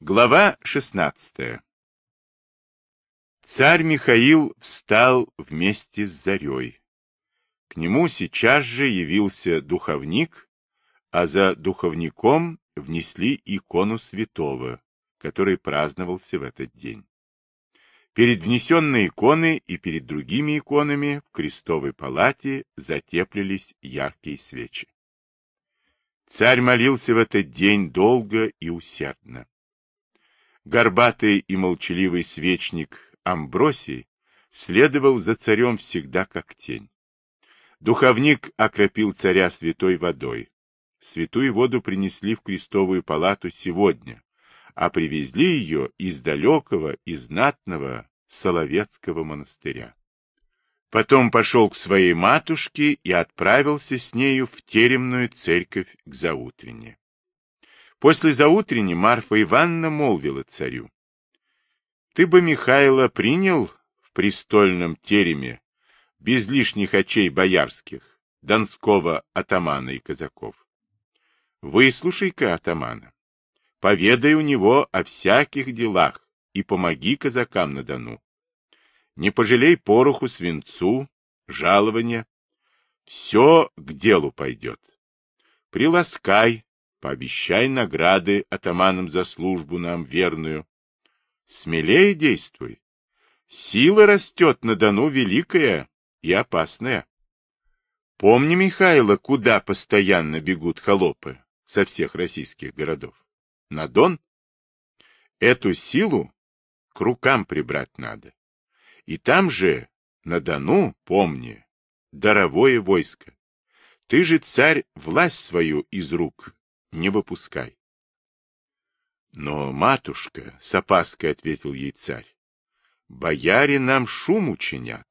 Глава 16 Царь Михаил встал вместе с Зарей. К нему сейчас же явился духовник, а за духовником внесли икону святого, который праздновался в этот день. Перед внесенной иконой и перед другими иконами в крестовой палате затеплились яркие свечи. Царь молился в этот день долго и усердно. Горбатый и молчаливый свечник Амбросий следовал за царем всегда как тень. Духовник окропил царя святой водой. Святую воду принесли в крестовую палату сегодня, а привезли ее из далекого и знатного Соловецкого монастыря. Потом пошел к своей матушке и отправился с нею в теремную церковь к заутрене. После заутрени Марфа Ивановна молвила царю. Ты бы, Михайло, принял в престольном тереме, без лишних очей боярских, донского атамана и казаков. Выслушай-ка атамана, поведай у него о всяких делах и помоги казакам на Дону. Не пожалей пороху, свинцу, жалования. Все к делу пойдет. Приласкай, пообещай награды атаманам за службу нам верную. Смелее действуй. Сила растет на Дону великая и опасная. Помни, Михайло, куда постоянно бегут холопы со всех российских городов. На Дон? Эту силу к рукам прибрать надо. И там же, на Дону, помни, даровое войско. Ты же, царь, власть свою из рук не выпускай. Но, матушка, — с опаской ответил ей царь, — бояре нам шум учинят.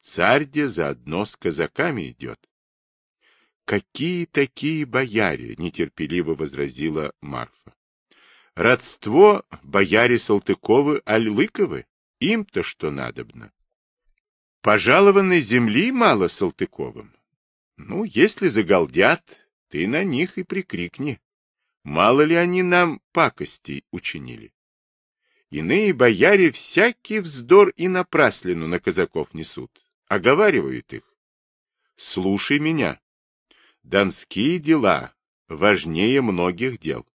Царь где заодно с казаками идет. Какие такие бояре? — нетерпеливо возразила Марфа. Родство бояре Салтыковы Альлыковы? Им-то что надобно? Пожалованной земли мало Салтыковым. Ну, если загалдят, ты на них и прикрикни. Мало ли они нам пакостей учинили. Иные бояре всякий вздор и напраслину на казаков несут, оговаривают их. Слушай меня. Донские дела важнее многих дел.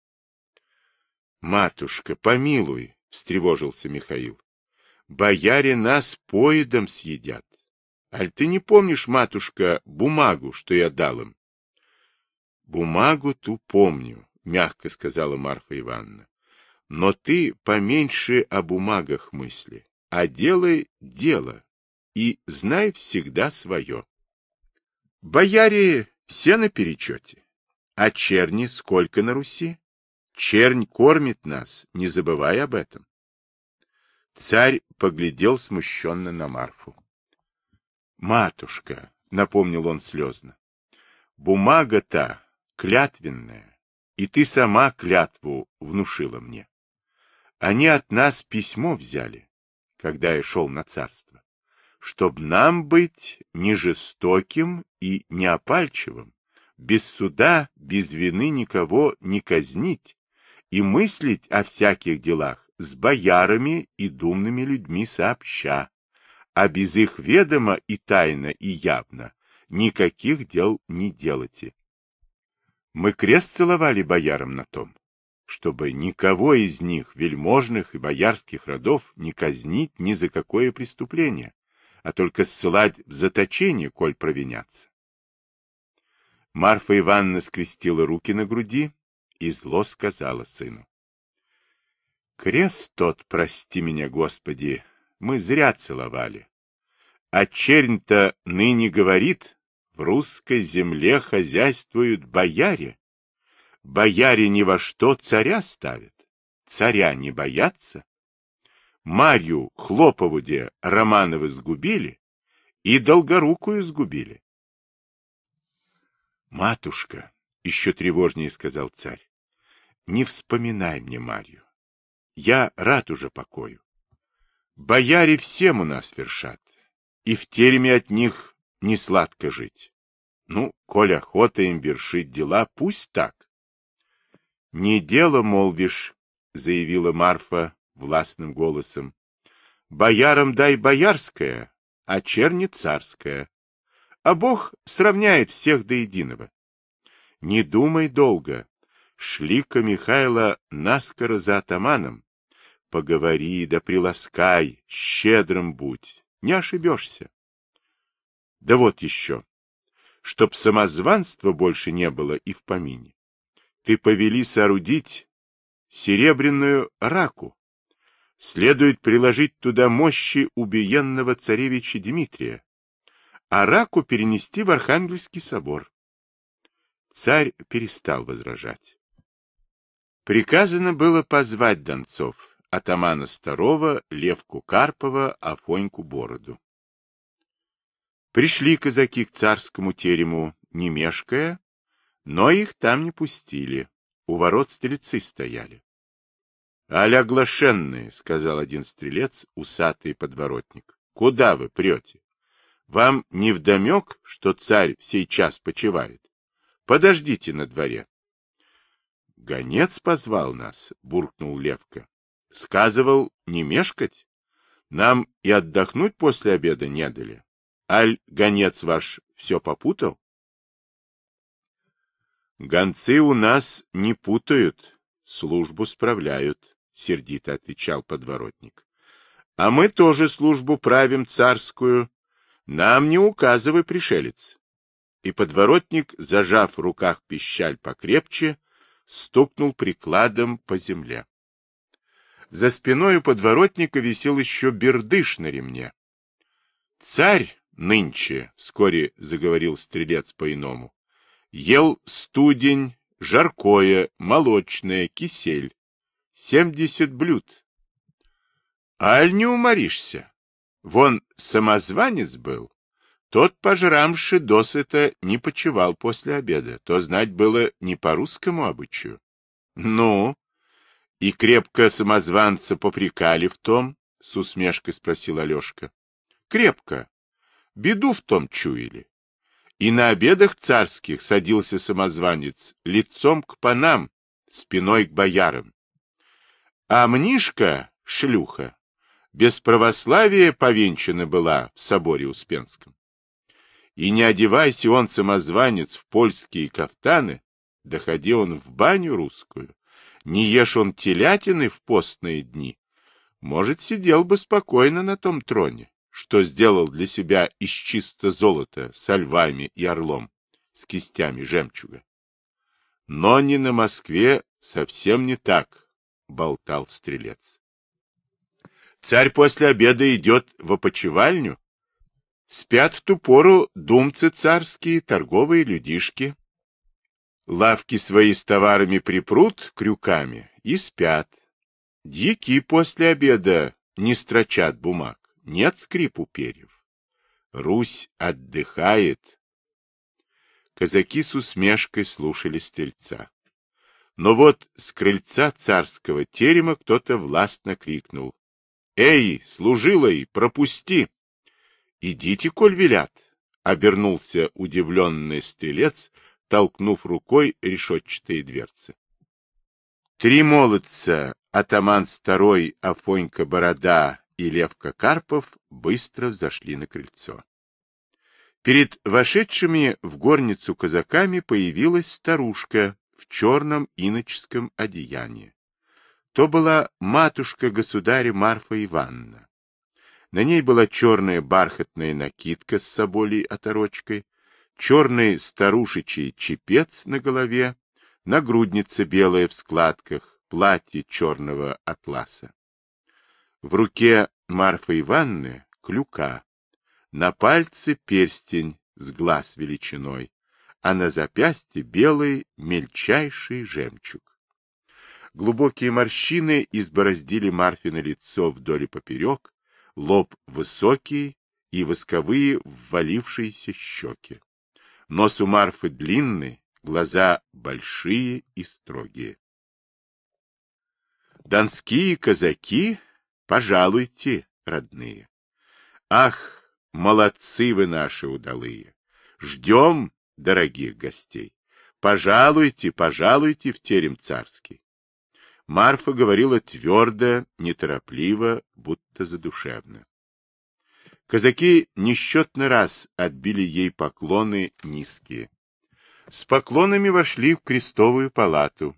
Матушка, помилуй, встревожился Михаил. Бояре нас поедом съедят. Аль ты не помнишь, матушка, бумагу, что я дал им? Бумагу ту помню, мягко сказала Марфа Ивановна. Но ты поменьше о бумагах мысли, а делай дело и знай всегда свое. Бояре все на перечете, а черни сколько на Руси? Чернь кормит нас, не забывай об этом. Царь поглядел смущенно на Марфу. «Матушка», — напомнил он слезно, — «бумага-то клятвенная, и ты сама клятву внушила мне. Они от нас письмо взяли, когда я шел на царство, чтоб нам быть не жестоким и не опальчивым, без суда, без вины никого не казнить и мыслить о всяких делах, с боярами и думными людьми сообща, а без их ведома и тайно, и явно никаких дел не делайте. Мы крест целовали боярам на том, чтобы никого из них, вельможных и боярских родов, не казнить ни за какое преступление, а только ссылать в заточение, коль провинятся. Марфа Ивановна скрестила руки на груди и зло сказала сыну. Крест тот, прости меня, Господи, мы зря целовали. А чернь-то ныне говорит, в русской земле хозяйствуют бояре. Бояре ни во что царя ставят, царя не боятся. Марью Хлопову де Романовы сгубили и Долгорукую сгубили. Матушка, еще тревожнее сказал царь, не вспоминай мне Марью. Я рад уже покою. Бояре всем у нас вершат, и в тереме от них не сладко жить. Ну, коль охота им вершить дела, пусть так. Не дело, молвишь, заявила Марфа властным голосом, — боярам дай боярское, а черни царское. А Бог сравняет всех до единого. Не думай долго. Шли-ка Михайло наскоро за атаманом. Поговори да приласкай, щедрым будь, не ошибешься. Да вот еще, чтоб самозванства больше не было и в помине. Ты повели соорудить серебряную раку. Следует приложить туда мощи убиенного царевича Дмитрия, а раку перенести в Архангельский собор. Царь перестал возражать. Приказано было позвать донцов, атамана Старова, Левку Карпова, Афоньку Бороду. Пришли казаки к царскому терему, не мешкая, но их там не пустили, у ворот стрельцы стояли. — Аля оглашенные, — сказал один стрелец, усатый подворотник. — Куда вы прете? Вам не вдомек, что царь в сей час почивает? Подождите на дворе. — Гонец позвал нас, — буркнул Левка. — Сказывал не мешкать. Нам и отдохнуть после обеда не дали. Аль гонец ваш все попутал? Гонцы у нас не путают, службу справляют, сердито отвечал подворотник. А мы тоже службу правим царскую. Нам не указывай, пришелец. И подворотник, зажав в руках пищаль покрепче, стукнул прикладом по земле. За спиной у подворотника висел еще бердыш на ремне. Царь нынче, — вскоре заговорил стрелец по-иному, — ел студень, жаркое, молочное, кисель. Семьдесят блюд. Аль не уморишься. Вон самозванец был. Тот пожрамши досыта не почевал после обеда. То знать было не по русскому обычаю. Ну, и крепко самозванца попрекали в том, — с усмешкой спросил Алешка. Крепко, Беду в том чуяли. И на обедах царских садился самозванец лицом к панам, спиной к боярам. А мнишка, шлюха, без православия повенчана была в соборе Успенском. И не одевайся он, самозванец, в польские кафтаны, доходи он в баню русскую, не ешь он телятины в постные дни, может, сидел бы спокойно на том троне что сделал для себя из чисто золота со львами и орлом, с кистями жемчуга. Но не на Москве совсем не так, — болтал стрелец. Царь после обеда идет в опочивальню. Спят в ту пору думцы царские, торговые людишки. Лавки свои с товарами припрут крюками и спят. Дики после обеда не строчат бумаг нет скрипу перьев. Русь отдыхает. Казаки с усмешкой слушали стрельца. Но вот с крыльца царского терема кто-то властно крикнул. — Эй, служилый, пропусти! — Идите, коль велят! — обернулся удивленный стрелец, толкнув рукой решетчатые дверцы. Три молодца, атаман старой Афонька Борода и Левка Карпов быстро взошли на крыльцо. Перед вошедшими в горницу казаками появилась старушка в черном иноческом одеянии. То была матушка государя Марфа Ивановна. На ней была черная бархатная накидка с соболей оторочкой, черный старушечий чепец на голове, нагрудница белая в складках, платье черного атласа. В руке Марфа Ивановны клюка, на пальце перстень с глаз величиной, а на запястье белый мельчайший жемчуг. Глубокие морщины избороздили Марфино лицо вдоль и поперек, лоб высокий и восковые ввалившиеся щеки. Нос у Марфы длинный, глаза большие и строгие. Донские казаки Пожалуйте, родные. Ах, молодцы вы наши удалые. Ждем, дорогих гостей. Пожалуйте, пожалуйте в терем царский. Марфа говорила твердо, неторопливо, будто задушевно. Казаки несчетный раз отбили ей поклоны низкие. С поклонами вошли в крестовую палату,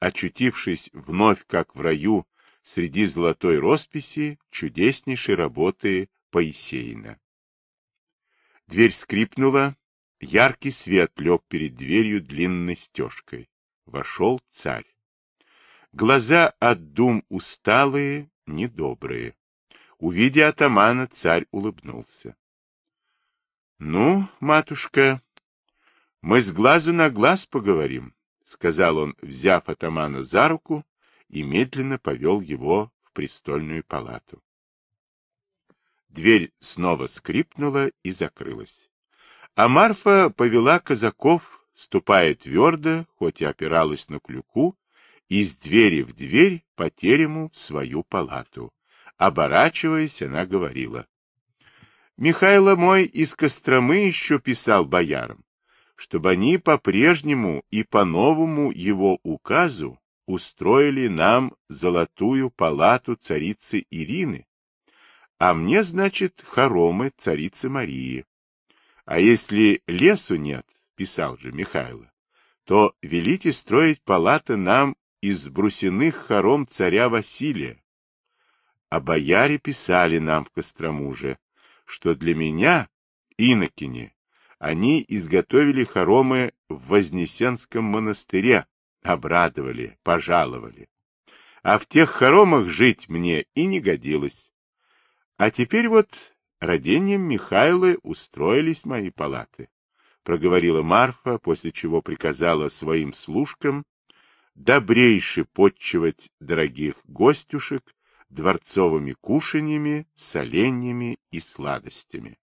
очутившись вновь, как в раю, среди золотой росписи чудеснейшей работы Поисеина. Дверь скрипнула, яркий свет лег перед дверью длинной стежкой. Вошел царь. Глаза от дум усталые, недобрые. Увидя атамана, царь улыбнулся. — Ну, матушка, мы с глазу на глаз поговорим, — сказал он, взяв атамана за руку и медленно повел его в престольную палату. Дверь снова скрипнула и закрылась. А Марфа повела казаков, ступая твердо, хоть и опиралась на клюку, из двери в дверь по терему в свою палату. Оборачиваясь, она говорила. Михайло мой из Костромы еще писал боярам, чтобы они по-прежнему и по-новому его указу устроили нам золотую палату царицы Ирины, а мне, значит, хоромы царицы Марии. А если лесу нет, писал же Михайло, то велите строить палаты нам из брусиных хором царя Василия. А бояре писали нам в Кострому же, что для меня, инокине, они изготовили хоромы в Вознесенском монастыре, обрадовали, пожаловали. А в тех хоромах жить мне и не годилось. А теперь вот родением Михайлы устроились мои палаты, проговорила Марфа, после чего приказала своим служкам добрейше подчивать дорогих гостюшек дворцовыми кушаньями, соленьями и сладостями.